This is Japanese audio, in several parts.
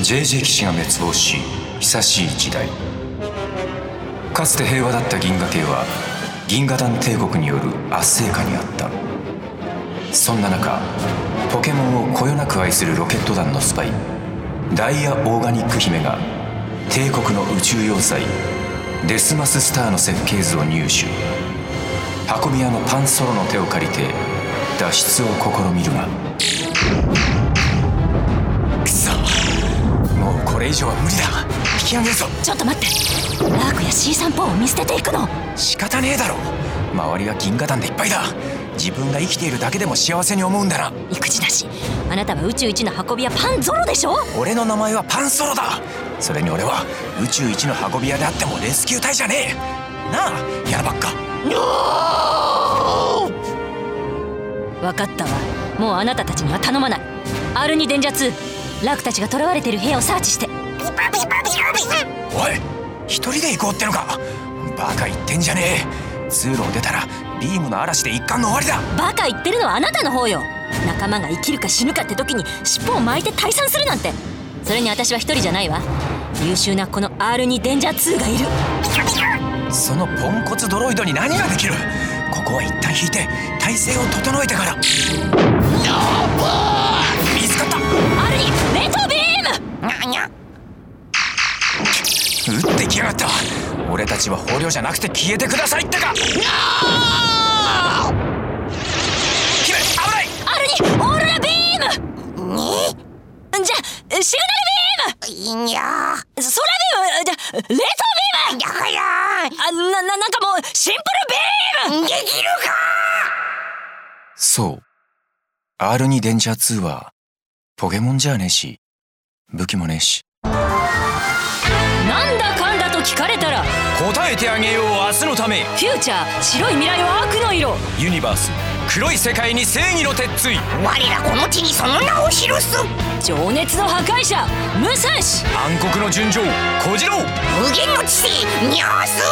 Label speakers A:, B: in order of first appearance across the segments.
A: JJ 騎士が滅亡し久しい時代。かつて平和だった銀河系は銀河団帝国による圧政下にあった。そんな中ポケモンをこよなく愛するロケット団のスパイダイヤオーガニック姫が帝国の宇宙要塞デスマススターの設計図を入手。運び屋のパンソロの手を借りて脱出を試みるが。これ以上は無理だ。引き上げるぞ
B: ちょっと待って。ラークや C 散歩を見捨てていくの。
A: 仕方ねえだろ。周りは銀河団でいっぱいだ。自分が生きているだけでも幸せに思うんだな。
B: 育児だし。あなたは宇宙一の運び屋パンゾロでしょ？
A: 俺の名前はパンソロだ。それに俺は宇宙一の運び屋であってもレスキュー隊じゃねえ。なあやばっか。
B: 分かったわ。もうあなたたちには頼まない。R2 デンジャー2ラークたちが囚われている部屋をサーチして。
A: おい一人で行こうってのか。バカ言ってんじゃねえ。通路を出たらビームの嵐で一巻の終わりだ。
B: バカ言ってるのはあなたの方よ。仲間が生きるか死ぬかって時に尻尾を巻いて退散するなんて。それに私は一人じゃないわ。優秀なこの R2 デンジャー2がいる。
A: そのポンコツドロイドに何ができる？ここは一旦引いて体勢を整えてから
C: にゃ。にゃ
A: 撃ってきやがった。俺たちは捕虜じゃなくて消えてくださいってか。姫危ない。
B: R2 オーロラビーム。
C: に？
B: じゃあシグナルビーム。
C: いにゃ
B: 空ビームじゃあ冷凍ビーム。
C: だから
B: あなななんかもう。シンプルビーム
C: できるか
A: そう R2 デンジャー2はポケモンじゃねえし武器もねえし。
B: なんだかんだと聞かれたら
A: 答えてあげよう明日のため。
B: フューチャー白い未来は悪の色。
A: ユニバース黒い世界に正義の鉄槌。
C: 我らこの地にその名を記す
B: 情熱の破壊者武蔵。
A: 暗黒の純情小次郎。
C: 無限の知性ニャース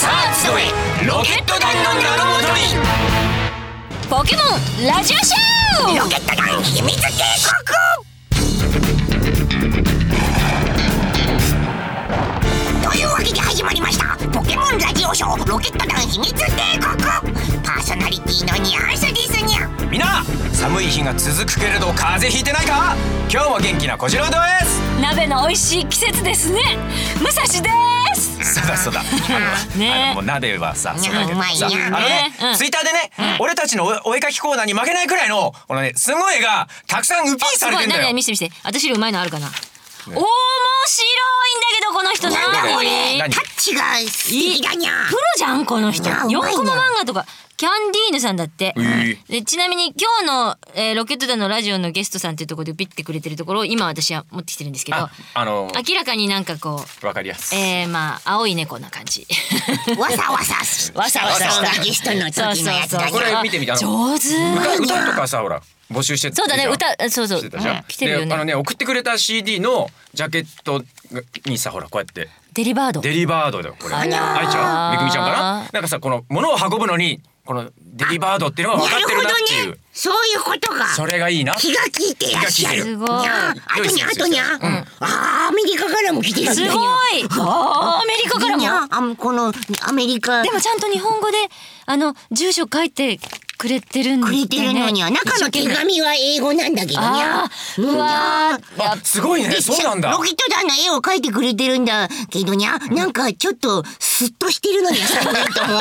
A: さあ集えロケット団の名のもとに
B: ポケモンラジオショー。
C: ロケット団秘密帝国ンラジオショーロケット団秘密帝国。パーソナリティのニャースですにゃ。
A: みんな寒い日が続くけれど風邪ひいてないか？今日も元気な小次郎です。
B: 鍋の美味しい季節ですね。武蔵です。
A: そうだそうだ。あの、
B: ね。
A: あのもう鍋はさ、そうだけど
C: うまい
A: さ、あ
C: ね
A: のね、
B: うん。
A: ツイッターでね、俺たちのおお絵描きコーナーに負けないくらいのこのね、すごい絵がたくさんウピーされてんだよ。
B: 見せて見せて。私よりうまいのあるかな、面白いんだけどこの人。
C: なんだこれ？
A: 何？
C: タッチが素敵だにゃ
B: プロじゃんこの人。
C: いやうまいな
B: 4コマ漫画とかキャンディーヌさんだって、
A: え
B: でちなみに今日の、えーロケット団のラジオのゲストさんっていうところでピッてくれてるところを今私は持ってきてるんですけど
A: あ、あの
B: 明らかになんかこう
A: わかりやすい。
B: えー、まあ青い猫な感じ。
C: わさわさす
B: わさわさした。
C: ゲストの時のやつだ
B: 上手。
A: 歌歌とかさほら募集して
B: そうだね歌そうそう。来てるよね。
A: であのね送ってくれた CD のジャケットにさほらこうやって。
B: デリバード。
A: デリバードだよこれ。愛
B: あにゃー
A: ちゃん？めぐみちゃんかな？なんかさこの物を運ぶのにこのデリバードっていうのが分かってるなっていう。
C: そういうことか。
A: それがいいな。
C: 気が利いてらっしゃる。
B: すごい。
C: あとにゃあとにゃあ、あーアメリカからも来てる
B: すごい。あーアメリカからも。
C: にゃあこのアメリカ。
B: でもちゃんと日本語であの住所書いてくれてるんだ
C: くれてるのには中の手紙は英語なんだけどにゃ。
B: あーうわー
A: あすごいね。
C: で
A: そうなんだ。
C: ロ。ケット団の絵を描いてくれてるんだけどにゃ。なんかちょっとスッとしてるのに3人とも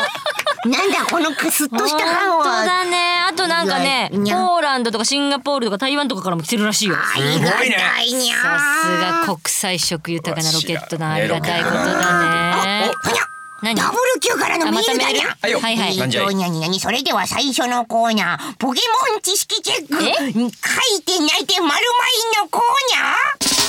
C: なんだ このスッとした感
B: 本当
C: は
B: だね。あとなんかねポーランドとかシンガポールとか台湾とかからも来てるらしいよ。
C: ありがたいにゃ
B: さすが国際色豊かなロケット団ありがたいことだね何？
C: ダブル Q からのメールだにゃ
A: はいよ
B: はいはい。
C: えーとにゃにゃにそれでは最初のコーナーポケモン知識チェック。
B: え？
C: 書いて泣いて丸まいのコーナー？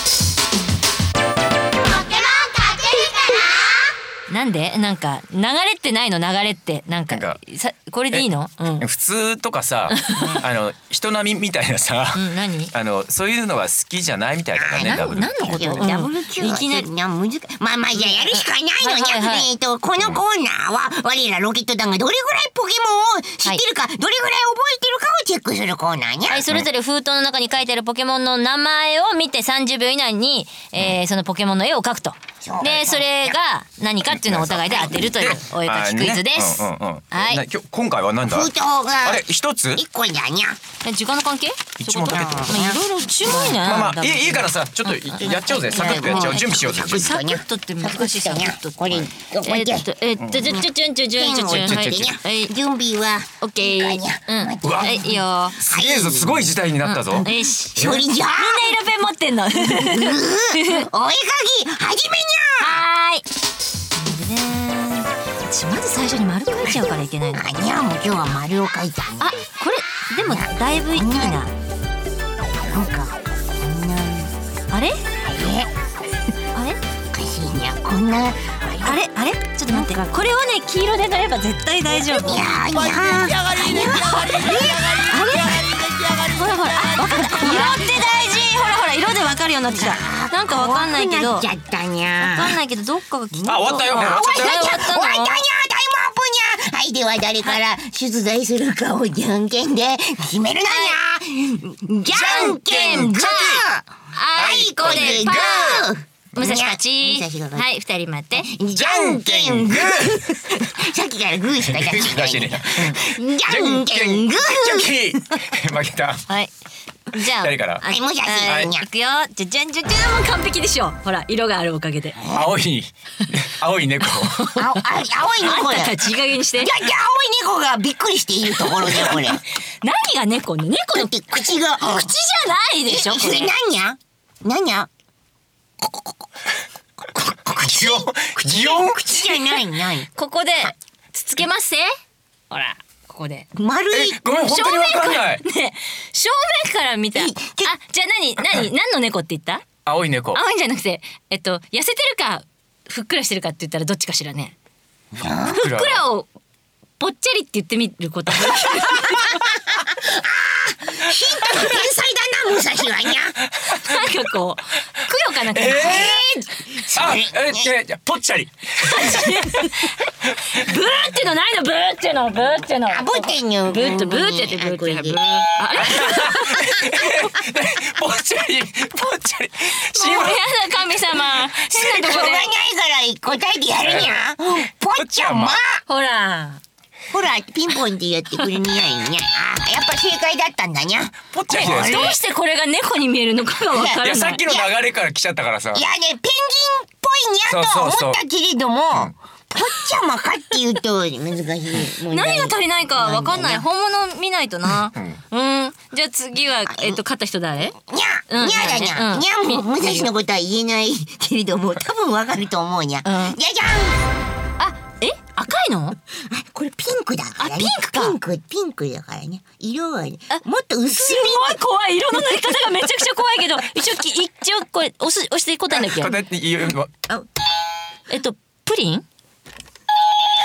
B: ななんで？なんか流れってないの？流れって。なんか
A: なんか
B: さこれでいいの？うん、
A: 普通とかさ あの人並みみたいなさ、
B: うん、何？
A: あのそういうのが好きじゃないみたいだからね
B: な
A: ダブル。
B: 何のこと、うん。
C: ダブル Q
B: いきなり。
C: な難しい。まあまあじゃあやるしかないの。にゃ、
B: はいはい。はい
C: えっ、とこのコーナーは我らロケット団がどれぐらいポケモンを知ってるか、どれぐらい覚えてるかをチェックするコーナーに。ゃ、
B: はい、それぞれ封筒の中に書いてあるポケモンの名前を見て30秒以内に、えーそのポケモンの絵を描くと。で、それが何かっていうのをお互いで当てるというお絵描きクイズです。
A: あねうんうんうん。
B: はい
A: な。今日今回はなんだ？
C: 封筒が
A: あれ一つ？
C: 一個じゃにゃ？
B: え時間の関係？
A: 一問だけってこと
B: まあいろいろ注文ね。
A: まあまあ
B: だ
A: いいいいからさちょっといやっちゃおうぜ。サクッとやっちゃおう。準備しようぜ準備。
B: サクッとって難しいサクッとって。
C: これこ
B: え
C: れ
B: っと、えーっと、じゃ、じゃ、じゃ、じゃ、じゃ、じゃ、じゃ、はい。はい。
C: 準備は
B: オッケー。うん。
A: うわ
B: はい、いいよ。
A: すげえぞすごい事態になったぞ。
B: よし。
C: それじゃあ
B: みんな色ペン持ってんの。は
C: お絵かき始めにゃ
B: ーい。私まず最初に丸書いちゃうからいけないの。
C: あにゃもう今日は丸を書いたね
B: あ、これ、でも、だいぶいいな。
C: なんかこんな
B: あれ？
C: え？
B: あれ？
C: おかしいにゃこんな
B: あれ、あれ、ちょっと待って、これをね、黄色で塗れば絶対大丈夫。
C: いやーにゃ
B: ほらほら。色って大事。ほらほら、色でわかるようになってきた。なんかわかんないけど。わかんないけど、どっかが。
A: あ終わったよ。終わったよ。
B: 終わったの
C: 終わったにゃタイムアップにゃはいでは誰から出題するかをじゃんけんで決めるのにゃじゃんけんグー
B: あいこでグー。武蔵勝ち。はい、二人待って。
C: じゃんけんグー。さっきからグーしか出してないじゃんけんグー。
A: ジャンキー負けた。
B: はい。じゃあ。
A: 誰から
C: はい武蔵
B: はいいくよ。じゃじゃんじゃじゃんもう完璧でしょ。ほら、色があるおかげで。
A: 青い 青い猫
C: 青あ青い猫だ
B: あんたたちいい加減にして
C: じゃ。じゃ青い猫がびっくりしているところでこれだ
B: 何が猫ね。猫の
C: って口が
B: 口じゃないでしょ。これ
C: 何や？何や？
A: ギヨンギヨン
C: 口じゃないない
B: ここでつつけますせ。ほら、ここで。
A: え
C: 丸い
A: ごめん本当にわかんない
B: ね、正面から見た。あ、
C: え
B: じゃあ何何 何の猫って言った？
A: 青い猫
B: 青いんじゃなくて、えっと痩せてるかふっくらしてるかって言ったらどっちかしらね。
A: ふっ
B: くらをぽっちゃりって言ってみること。
C: ヒ ントの天才だな武蔵はにゃ
B: なんかこうくよかな感じ。
A: えあえ？えぽっちゃり
B: ブーってのないのブーってのブーっての。
C: あぶってんよ
B: ブーってブーってやってブーってやってブー。あれ？
A: ぽっちゃり ぽっちゃり
B: もうやだ神様。変なとこで
C: しょうが。ないから答えてやるにゃぽっちゃま
B: ほら。
C: ほらピンポンってやってくれにゃいにゃあやっぱ正解だったんだにゃ。
A: ぽっちゃりじゃないですか。
B: どうしてこれが猫に見えるのかがわからない。い。
A: やさっきの流れから来ちゃったからさ。
C: いやねペンギンっぽいにゃとは思ったけれどもぽっちゃまかっていうと難しい問題
B: 何が足りないかわかんない。本物見ないとな。うん。じゃあ次はえっと勝った人誰？
C: にゃ、
B: うん。
C: にゃだにゃ、
B: うん。
C: にゃも武蔵のことは言えないけれども、多分わかると思うにゃ。
B: ん。
C: じゃじゃん。
B: あ、え赤いの？
C: あ、これピンクだからね。
B: あピンクか
C: ピンク、ピンクだからね。色はね
B: あ、
C: もっと薄
B: す
C: い
B: ごい怖い色の塗り方がめちゃくちゃ怖いけど 一応き一応これ押す押して答えなきゃ
A: 答えていいよ
C: あ
B: えっとプリン？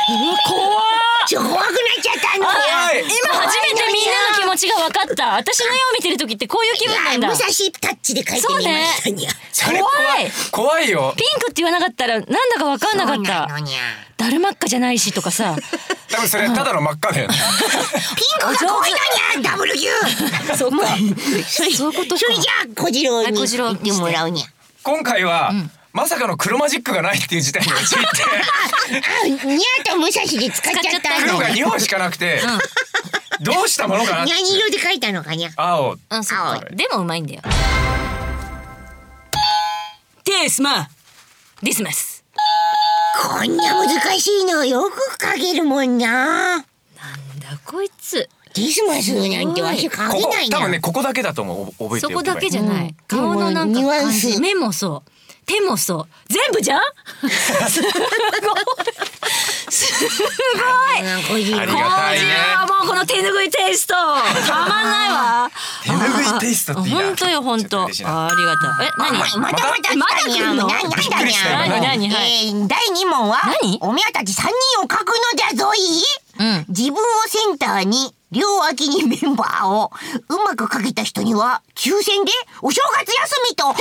B: 怖
C: ちょ、怖くなっちゃったの
A: 怖
C: よ。
A: い。
B: 今初めてみんなの気持ちが分かった。私の絵を見てる時ってこういう気分なんだ。
C: 武蔵タッチで書いてみましたにゃ。
A: それ怖い。怖い。よ。
B: ピンクって言わなかったらなんだか分かんなかった。
C: のにゃ。
B: ダルマッカじゃないしとかさ。
A: 多分それただの真っ赤だよ。ね
C: ピンクが怖いのにゃ、ダブル Q。
B: そうか。
C: そ
B: ういうことか。
C: それじゃあ、小次郎に
B: はい小次郎
C: 言ってもらうにゃ。
A: 今回はまさかの黒マジックがないっていう事態に陥って。
C: あ、にゃと武蔵で使っちゃった。
A: 黒が2本しかなくて。どうしたものかな
C: にゃに色で書いたのかにゃ。
A: 青。
B: うん
C: 青。
B: でもうまいんだよ。テースマ。ディスマス。
C: こんな難しいのよく書けるもんな。
B: なんだこいつ。
C: ディスマスなんてわし書けないな。
A: 多分ねここだけだと思う。覚えて
B: そこだけじ
A: ゃ
B: ゃない、
C: うん。
B: 顔のなんか
C: ニュアン
B: 感
C: ス。
B: じ目もそう手もそう。全部じゃん？すごい。すごい。
C: ごい
A: ありがたいね。
B: あもうこの手ぬぐいテイストたまんないわ。
A: 手ぬぐいテイストっていいな。
B: 本当よ本当。ありがたい。え何？
C: ままたまた来たにゃん。
B: まだ来んの？
C: ななんだ
A: びっくりしたよ。
C: にゃん。
B: 何？何？はい。
C: えー第二問は
B: 何？
C: おみやたち三人を書くのだぞい？
B: うん。
C: 自分をセンターに両脇にメンバーをうまくかけた人には抽選でお正月休みと高級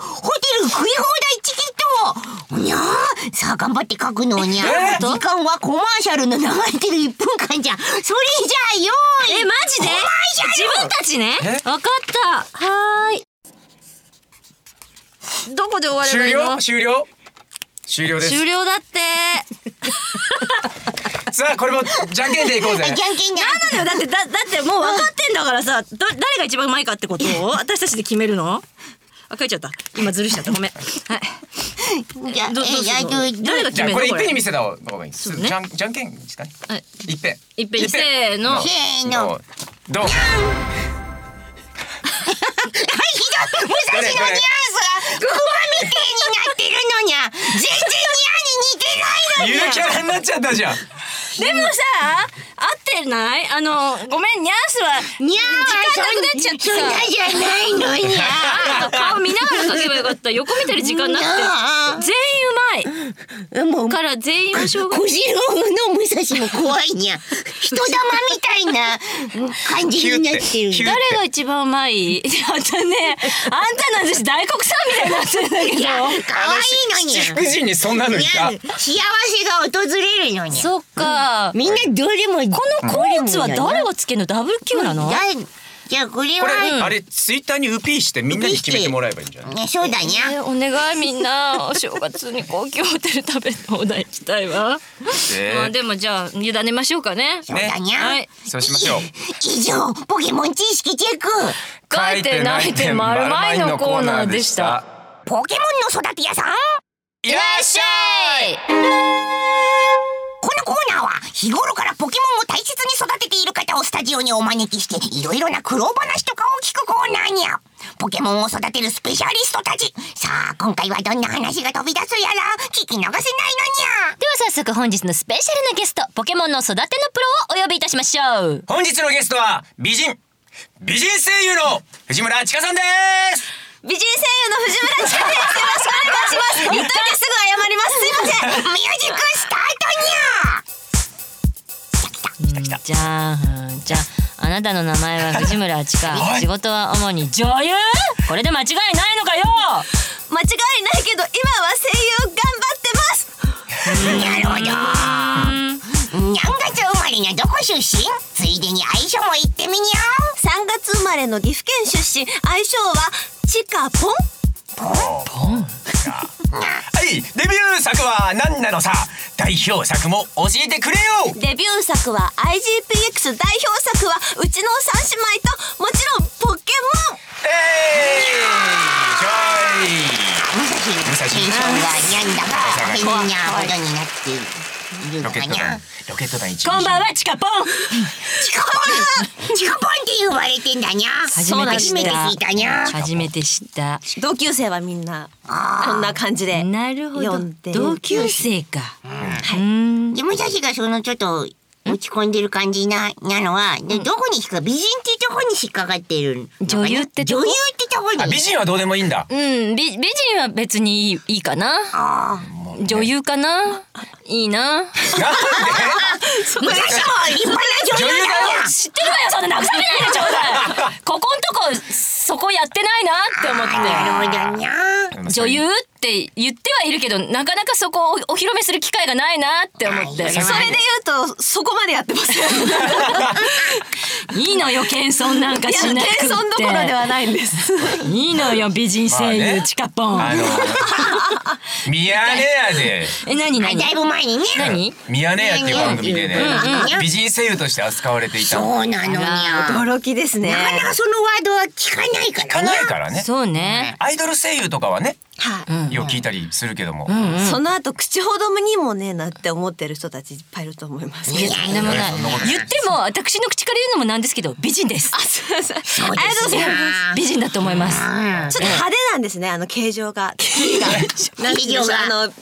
C: ホテル食い放題チケットをにゃー。さあ頑張って書くのにゃ
A: えー
C: 時間はコマーシャルの流れてる1分間じゃ。それじゃよーい。
B: えマジで？
C: コマーシャル。
B: 自分たちね。
A: え？
B: わかった。はーい。どこで終われば
A: 終
B: いいの？
A: 了？終了？終了です。
B: 終了だって。
A: さあこれもじゃんけんでいこうぜ。
C: じゃんけんだ
B: なん。だよ。だってだだってもう分かってんだからさど誰が一番うまいかってこと？を 私たちで決めるの？あ書いちゃった。今ずるしちゃった。ごめん。はい。
C: じゃあ
B: どどうする？の誰が決
A: じゃあこれいっ
B: めるの？これ
A: ぺんに見せた方がいい。です
B: そうね。
A: じゃんじゃんけんですかね
B: はい。
A: いっぺん
B: いっぺんにせーの。
C: せーの。
A: どう？
C: ひどい武蔵野ニュアンスがクマみてえになってるのにゃ全然ニャに似てないのに
A: ゆるキャラになっちゃったじゃん。
B: でもさ合ってない？あのごめんニャースは
C: ニャ
B: 時間なくなっちゃってさ
C: そんなじゃない。のにゃ
B: あ顔見ながら書けばよかった横見てる時間なくて全員う
C: もう
B: まいから全員はしょうが
C: 小次郎の武蔵も怖いにゃ人玉みたいな感じになってる
B: 誰が一番うまいたねたなんです大黒さんみたいになってるんだけど。
C: 可愛いのに。ゃ
A: 七福神にそんなのいた
C: 幸せが訪れるのに。ゃ
B: そっか。
C: みんなどれもこ
B: このコーツは誰がつけるの？ダブル Q なの？
C: じゃあこれ
A: これ
C: は
A: あれツイッターにウピーしてみんなに決めてもらえばいいんじゃない？
C: ねそうだにゃ。
B: えお願いみんな。お正月に高級ホテル食べ放題したいわ、
A: え
B: まあでもじゃあ委ねましょうかね。
C: そうだにゃ、
B: はい。
A: そうしましょう。
C: 以上ポケモン知識チェック。
B: 書いてないて丸まいのコーナーでした。
C: ポケモンの育て屋さん？
A: いらっしゃい。
C: このコーナーは日頃からポケモンを大切に育てている方をスタジオにお招きしていろいろな苦労話とかを聞くコーナーにゃ。ポケモンを育てるスペシャリストたち。さあ今回はどんな話が飛び出すやら聞き流せないのにゃ。
B: では早速本日のスペシャルなゲストポケモンの育てのプロをお呼びいたしましょう。
A: 本日のゲストは美人。美人声優の藤村千佳さんです。
B: 美人声優の藤村千佳です。よろしくお願いします。言っといてすぐ謝ります。すいません。
C: ミュージックスター
B: じゃあじゃああなたの名前は藤村千佳仕事は主に女優？これで間違いないのかよ！
D: 間違いないけど今は声優頑張ってます。
C: トにゃなるほどにゃん。がつ生まれにゃどこ出身ついでに相性も言ってみにゃ
D: 3月生まれの岐阜県出身愛称はチカポン
A: はいデビュー作は何なのさ？代表作も教えてくれよ！
D: デビュー作は IGPX 代表作はうちの三姉妹ともちろんポケモン！
A: えいちょい
C: 武蔵テンションがにゃんだが変にゃほどになっている。の
A: ロケット団ロケット団一
B: こんばんはチカポン。
C: チカポン。チカポンって言われてんだにゃ。
B: 初めて知った。
C: 初めて聞いたにゃ。
B: 初めて知った。
D: 同級生はみんなこんな感じで
B: なるほど。同級生か。うん。
C: で武蔵がそのちょっと落ち込んでる感じななのは、でどこに引っか美人っていうところに引っかかってる
B: 女優ってとこ？
C: 女優ってとこに。
A: あ美人はどうでもいいんだ。
B: うん。美美人は別にいいいいかな。
C: あ
B: 女優かな？いいな？
A: なんで？
C: 武蔵も立派な女優
A: 女優だよ。
B: 知ってるわよそんな慰めないでちょうだい。ここんとこそこやってないなって思って。
C: なるほどにゃ
B: 女優って言ってはいるけどなかなかそこをお披露目する機会がないなって思って。
D: それで言うとそこまでやってますよ。
B: いいのよ謙遜なんかしなくって。
D: 謙遜どころではないんです。
B: いいのよ美人声優、
A: まあね
B: チカポン。
A: ミヤネ屋で。
B: え何何？
C: あだいぶ前にね。
B: 何？
A: ミヤネ屋っていう番組でね
C: うんうん
A: 美人声優として扱われていた。
C: そうなのにゃ
D: 驚きですね。
C: なかなかそのワードは聞かないか
A: 聞から
C: ね
A: ないからね。
B: そうね。
A: アイドル声優とかはね
D: はい、
A: よく聞いたりするけども。
D: その後口ほどにもねなって思ってる人たちいっぱいいると思いますけど。
B: でもな言っても私の口から言うのもなんですけど美人です。
D: あすいませんあり
C: そう
D: がとうございます。
B: 美人だと思います。
C: うん。
D: ちょっと派手なんですねあの形状が。あの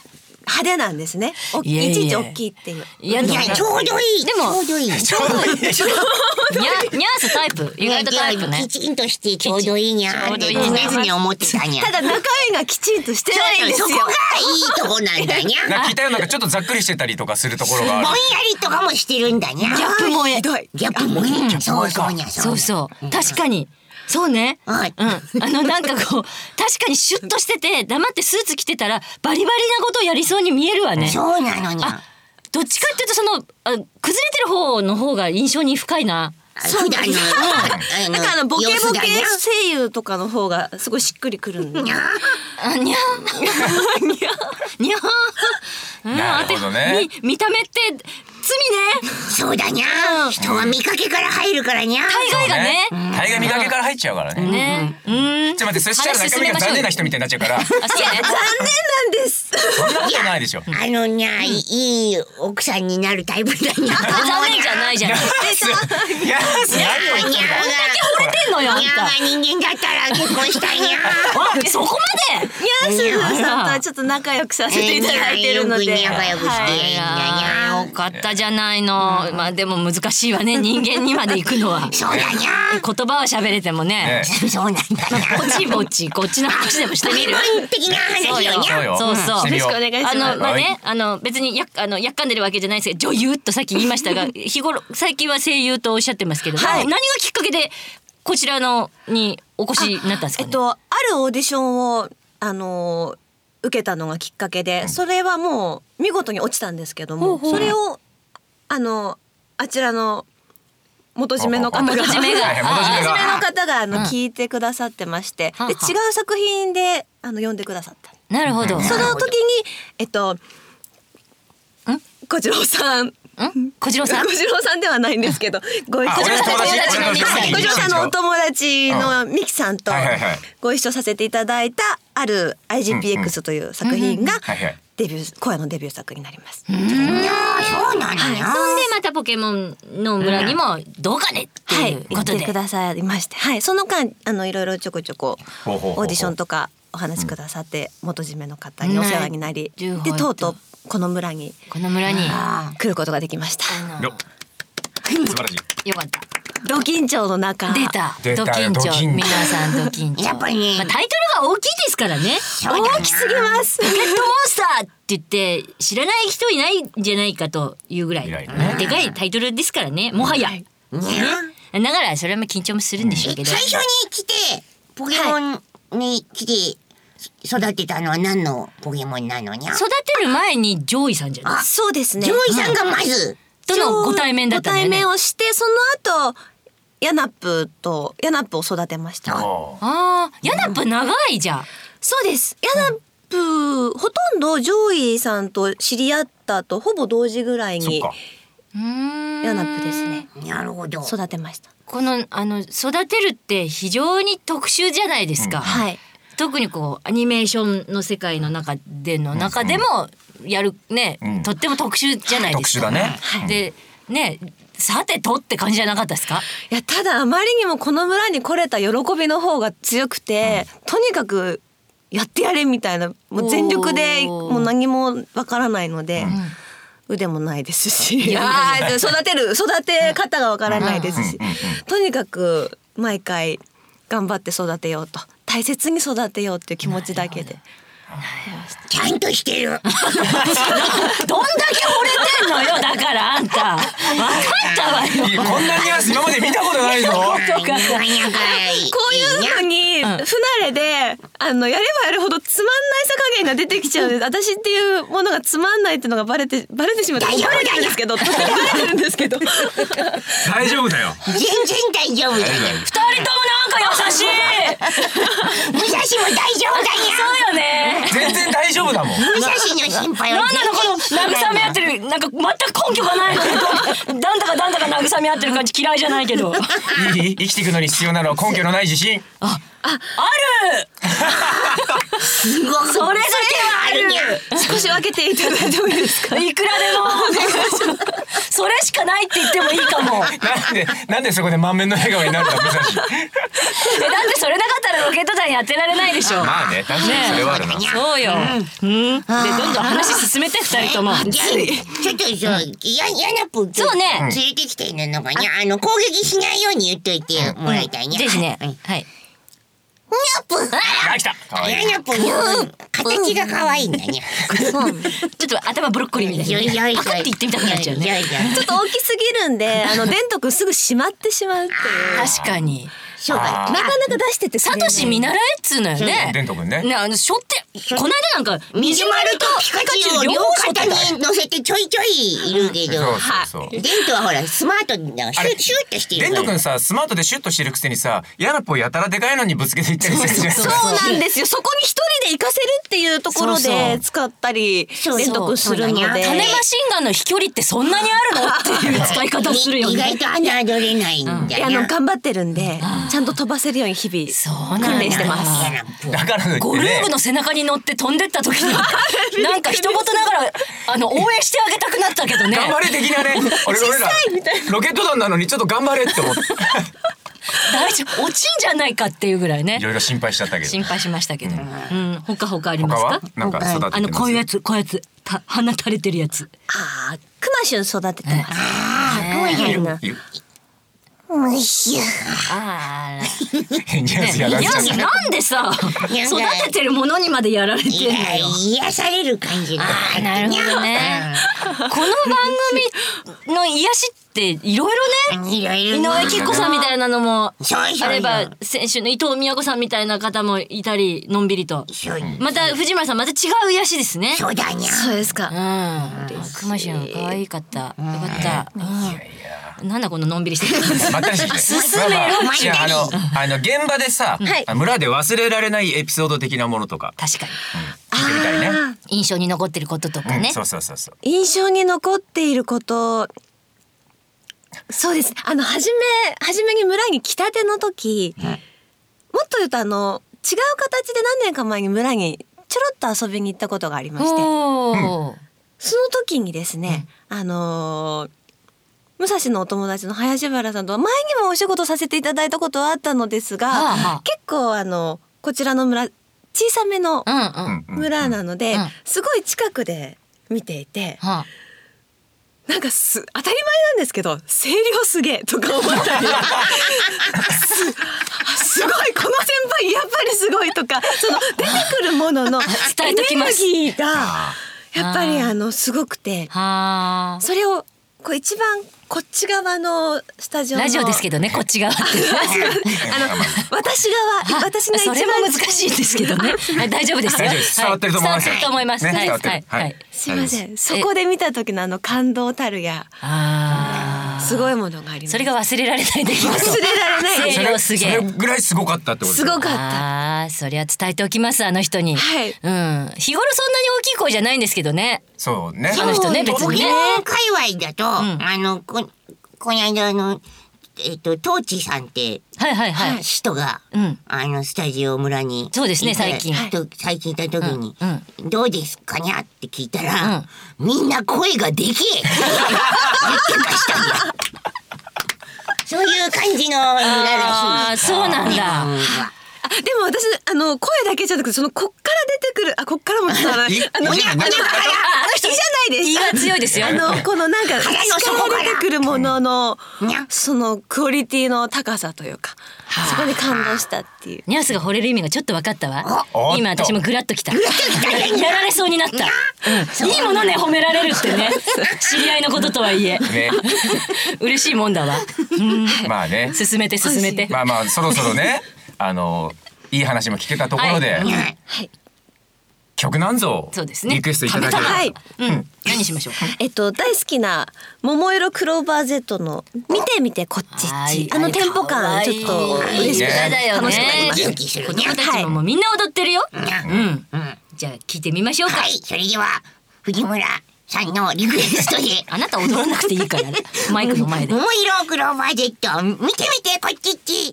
D: 派手なんですね。お
B: い
D: ちいち大きいっていう。
B: いや
C: いやちょうどいい
B: でも
C: ちょうどいい。
B: ニャニャースタイプ。意外とタイプね。
C: きちんとしてちょうどいいにゃーって
B: ちょうどいいね
C: 常々思ってたにゃ
D: ただ中身がきちんとしてないんですよ
C: そこがいいとこなんだにゃ
A: 聞いたよなんかちょっとざっくりしてたりとかするところが
C: ぼんや
A: ある
C: りとかもしてるんだにゃ
B: ギャップ萌え
C: ギャップもいい。そうそうにゃ
B: そうそう。確かにそうね。
C: はい。
B: うん。あのなんかこう 確かにシュッとしてて黙ってスーツ着てたらバリバリなことをやりそうに見えるわね。
C: そうなのに。ゃ
B: あどっちかっていうとそのあ崩れてる方の方が印象に深いな。
C: 普段のあ
D: なんかあのボケボケ声優とかの方がすごいしっくりくるんで
C: にゃ
B: あにゃー。にゃー。にゃー。うん
A: なるほどね。
B: 見た目って罪ね。
C: そうだにゃ人は見かけから入るからにゃ
B: 大概がね。
A: 大概見かけから入っちゃうからね。
B: ね。うん。
A: ちょっと待ってそしたら中身が残念な人みたいになっちゃうから。
D: 残念なんです
A: そんなことないでしょ
C: あのにゃいいい奥さんになるタイプだにゃ
B: 残念じゃないじゃん。
A: いやいや何を言ってるか
B: 惚れてんのよ
C: にゃが
B: た
C: 人間だったら結婚したいにゃ
B: あそこまで。
D: ニャースさんとはちょっと仲良くさせていただいてるので、
C: 仲良くして
D: はい。
C: いや
B: あーよかったじゃないの。まあでも難しいわね。人間にまで行くのは。
C: そうだにゃ
B: 言葉は喋れてもね。
A: ね。
C: そうなんだにゃ
B: ぼちぼち。こっちの話でもしてみる。
A: そうよ。
B: そうそう
A: よ
D: ろしくお願いします。
B: あのまあ
A: は
B: ねあの別にやあのやっかんでるわけじゃないですけど女優とさっき言いましたが日頃最近は声優とおっしゃってますけど、
D: はい。
B: 何がきっかけでこちらのにお越しになったんですかね？
D: えっとあるオーディションをあの受けたのがきっかけで、それはもう見事に落ちたんですけども、それをあのあちらの元締めの方が。
B: あ元締め
D: の方があの、
B: うん。
D: 聞いてくださってまして、で違う作品であの読んでくださった。
B: なるほど。
D: その時にえっと小次郎さん。
B: ん？小次郎さん？
D: 小。次郎さんではないんですけど、ご一緒
A: あ俺の友達
B: 俺の友達
D: はい小次郎さんのお友達のミキさんとご一緒させていただいたある IGPX という作品がデビュー声のデビュー作になります。
C: にゃそうなんだにゃ
B: そんでまたポケモンの村にもどうかねって
D: はいいう
B: ことで。
D: 言ってくださいまして、はい。その間あのいろいろちょこちょこオーディションとかお話しくださって元締めの方にお世話になり、
B: なるほど
D: でと。うとうこの村に
B: この村に。
D: 来ることができました。
A: よ素晴らしい。
B: よかった。
D: ド緊張の中
B: 出た。
A: 出た
B: ド緊
A: ド緊張
B: 皆さんド緊張。
C: やっぱりね
B: まあタイトルが大きいですからね。
C: そうだな
D: 大きすぎます。
B: ポケットモンスターって言って知らない人いないんじゃないかというぐらい
A: いないね
B: でかいタイトルですからね。もはや。ね。だからそれはまあ緊張もするんでしょうけど
C: え最初に来てポケモンに来て育てたのは何のポケモンなのにゃ？
B: 育てる前にジョイさんじゃない？
D: そうですね。
C: ジョイさんがまず
B: とのご対面だったんだよね
D: ご対面。をしてその後ヤナップとヤナップを育てました。
B: ああ、ヤナップ長いじゃん。
D: そうです。ヤナップ、ほとんどジョイさんと知り合ったとほぼ同時ぐらいにヤナップですね。
C: なるほど
D: 育てました。
B: このあの育てるって非常に特殊じゃないですか。
D: はい。
B: 特にこうアニメーションの世界の中での中でもやるね、
A: うん。
B: とっても特殊じゃないですか。
A: 特殊だね。
B: でねさてとって感じじゃなかったですか？
D: いやただあまりにもこの村に来れた喜びの方が強くて、とにかくやってやれみたいなもう全力でもう何もわからないので、腕もないですし、あー 育てる育て方がわからないですし、
A: うんうんうん
D: とにかく毎回頑張って育てようと。大切に育てようっていう気持ちだけで。
C: ちゃんとしてる
B: どんだけ惚れてんのよ。だからあんた。わかったわよ。
A: こんなニュアンス今まで見たことないぞ。
C: こう
D: こうのに不慣れで、あのやればやるほどつまんないさ加減が出てきちゃうんです。私っていうものがつまんないっていうのがバレてバレてしまって
C: 大丈夫
D: バレてるんですけど、バレてるんですけど。
A: 大丈夫だよ。
C: 全然大丈夫だよ。
B: 二人ともなんか優しい。
C: 武蔵も大丈夫だ
B: そうよね。
A: 全然大丈夫だもん。
C: よ武蔵の心配は
B: なんなのこの慰め合ってるなんか全く根拠がないのにだんだかだんだか慰め合ってる感じ嫌いじゃないけど。
A: いい？生きていくのに必要なのは根拠のない自信
B: ある。
C: すごく
B: それだけはある。
D: 少し分けていただいてもいいですか？
B: いくらでも。それしかないって言ってもいいかも。えだ
A: なんでなんでそこで満面の笑顔になるんだ武蔵。
B: ってそれなかったらロケット団やってられないでしょ。
A: まあね確かにそれはあるな、
C: ね
B: そうよ、うん、でどんどん話進めて二人とも。
C: ちょっとさ、や、やなぷ
B: そうね。
C: 連れてきてるのかね。あの、攻撃しないように言っといてもらいたいね。
B: ぜひね。
C: うん
B: はい
C: やぷん。
A: あ来た。かわいい
C: やなぷんの形が可愛いんだね。
B: ちょっと頭ブロッコリーみた。いな
C: よいよ
B: パクって言ってみた。くなっちゃうね
D: ちょっと大きすぎるんで、あの、デント君すぐ閉まってしまうっていう。
B: 確かに。
D: なかなか出してて
B: サトシ見習えっつうのよね
A: デント君ね
B: ねあのしょってこの間なんか
C: 水丸とピカチュウを両肩に乗せてちょいちょいいるけど、デントはほらスマートにシュッシュッとして
A: デント。君さスマートでシュッとしてるくせにさヤナポやたらでかいのにぶつけていったりしてるじゃん。
D: そうなんですよ。そこに一人で行かせるっていうところで使ったり、
C: そう
D: デント君するので。
B: 種マシンガンの飛距離ってそんなにあるのっていう使い方するよね。
C: 意外と侮れないんだよ
D: いやあの頑張ってるんで、ちゃんと飛ばせるように日々
B: そうなんだ
D: 訓練してます。
A: だから
B: ゴル
A: ね
B: ーグの背中に乗って飛んでった時に なんか一言ながらあの応援してあげたくなったけどね。
A: 頑張れ的なね。俺俺らロケット団なのにちょっと頑張れって思って。
B: 大丈夫。落ちんじゃないかっていうぐらいね。
A: いろいろ心配しちゃったけど。
B: 心配しましたけど、うん、他他あります
A: 他は？
B: か
A: なんか育ててます？
B: あのこういうやつこういうやつた鼻垂れてるやつ。
D: ああ、クマシュン育ててます。
C: ああ、こうやるの？
A: いる
C: むしゅ。
B: あ
A: 変なやつや
B: あいやなんでさ。
C: いや
B: 育ててるものにまでやられてん
C: いや
B: のよ
C: 癒される感じが。
B: あーなるほどね。この番組の癒しっていろいろね
C: いろい
B: 井
C: ろ
B: 上貴子さんみたいなのもあれば先週の伊藤美和子さんみたいな方もいたりのんびりと。また藤村さんまた違う癒しですね。
C: そうだにゃ
D: そうですか。
B: うん。くましゅん可愛かった。よかった。うん。なんだこののんびりしてる。進め。ろ
A: まあのあの現場でさ、村で忘れられないエピソード的なものとか。
B: 確かに。
A: 聞いてみたいね。
B: 印象に残ってることとかね。
A: うん。そうそうそうそう。
D: 印象に残っていることそうです。あの初め初めに村に来たての時、もっと言うとあの違う形で何年か前に村にちょろっと遊びに行ったことがありまして。その時にですね、あのー武蔵のお友達の林原さんとは前にもお仕事させていただいたことはあったのですが、
B: はあはあ。
D: 結構あのこちらの村小さめの
B: うんうん
A: うんうん。
D: 村なので、
B: うん。
D: すごい近くで見ていて、
B: はあ
D: なんかす当たり前なんですけど声量すげえとか思ったり。すすごいこの先輩やっぱりすごいとかその出てくるもののエネルギーがやっぱりあのすごくて。
B: はあ
D: それをこう一番こっち側のスタジオの
B: ラジオですけどねこっち側って。
D: あの私側私が一番
B: それも難しいですけどね。はい大丈夫ですよ。
A: 大丈夫です。伝わってると思います。
B: はい伝わってると思います。
A: ね。
B: はい
A: 伝わってる。はい。
B: はい。はい
D: すいません。そこで見た時のあの感動たるや。
B: あ
D: すごいものがあります。
B: ーそれが忘れられない出来事
D: 忘れられない。
B: 声量すげえ。
A: それぐらいすごかったってことです
D: ごかった。
B: ああそりゃ伝えておきますあの人に、
D: はい。
B: うん。日頃そんなに大きい声じゃないんですけどね。
A: そうね。
B: あの人ね別にね。
C: 界隈だと、あのここの間あのえっとトーチさんって
B: はいはいはい、
C: 人が、
B: うん。
C: あのスタジオ村に
B: そうですね最近。
C: と最近いた時に、
B: うん
C: どうですかにゃって聞いたら、みんな声がでけえ言ってましたんだ。そういう感じの村らしい。
B: そうなんだ。
C: うん
D: あでも私あの声だけじゃなくてそのこっから出てくるあこっからもちょっとあのあの
A: いい
D: あの
A: いいじゃない
D: 人じゃないです
B: 胃が強いですよ。
D: あのこのなんか
C: 腹の底から。
D: てくるもののそのクオリティの高さというかそこに感動したっていう。
B: ニャースが惚れる意味がちょっと分かったわ。今私もグラッときた。やられそうになった、う。ん、いいものね褒められるってね。知り合いのこととはいえ。
A: ね。
B: 嬉しいもんだわ、うん、
A: まあね。
B: 進めて進めて。
A: まあまあそろそろね、あのいい話も聞けたところで、
B: はい。
C: ね
D: はい
A: 曲なんぞ
B: そうですね。
A: リクエストいただければ。
D: はい。
B: うん。何しましょう？
D: えっと大好きな桃色クローバー Z の見てみてこっちっ
B: はい。
D: ちあのテンポ感ちょっと嬉しく
B: 歌だよ
D: 楽しくなり
B: ね
D: ま
C: する
B: 子
C: ね
B: 供たちももうみんな踊ってるよ、うんじゃあ聞いてみましょうか、
C: はい。それでは藤村さんのリクエストで。
B: あなた踊らなくていいからね。マイクの前で。
C: 桃色クローバー Z 見てみてこっちっち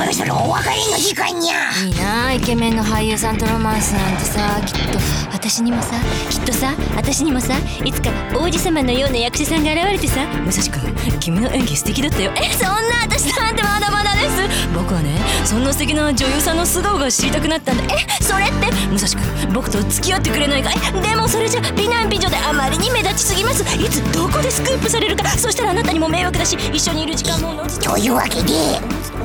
C: そろそろお別れの時間に。ゃ
B: いいなイケメンの俳優さんとロマンスなんてさきっと。私にもさきっとさ私にもさいつか王子様のような役者さんが現れてさ武蔵君君の演技素敵だったよ。えそんな私なんてまだまだです。僕はねそんな素敵な女優さんの素顔が知りたくなったんだ。えそれって武蔵君僕と付き合ってくれないかい？でもそれじゃ美男美女であまりに目立ちすぎます。いつどこでスクープされるか。そしたらあなたにも迷惑だし一緒にいる時間も。
C: というわけで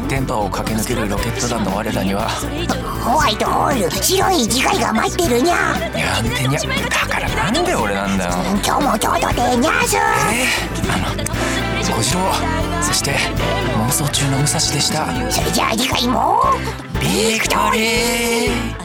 A: 電波を駆け抜けるロケット団の我らには
C: ホワイトホール白い次回が待ってるにゃ。
A: にゃんてにゃだからなんで俺なんだよ。
C: 今日も京都でにゃーす。
A: えー、あの小次郎そして妄想中の武蔵でした。
C: それじゃあ次回も。
A: ビクトリー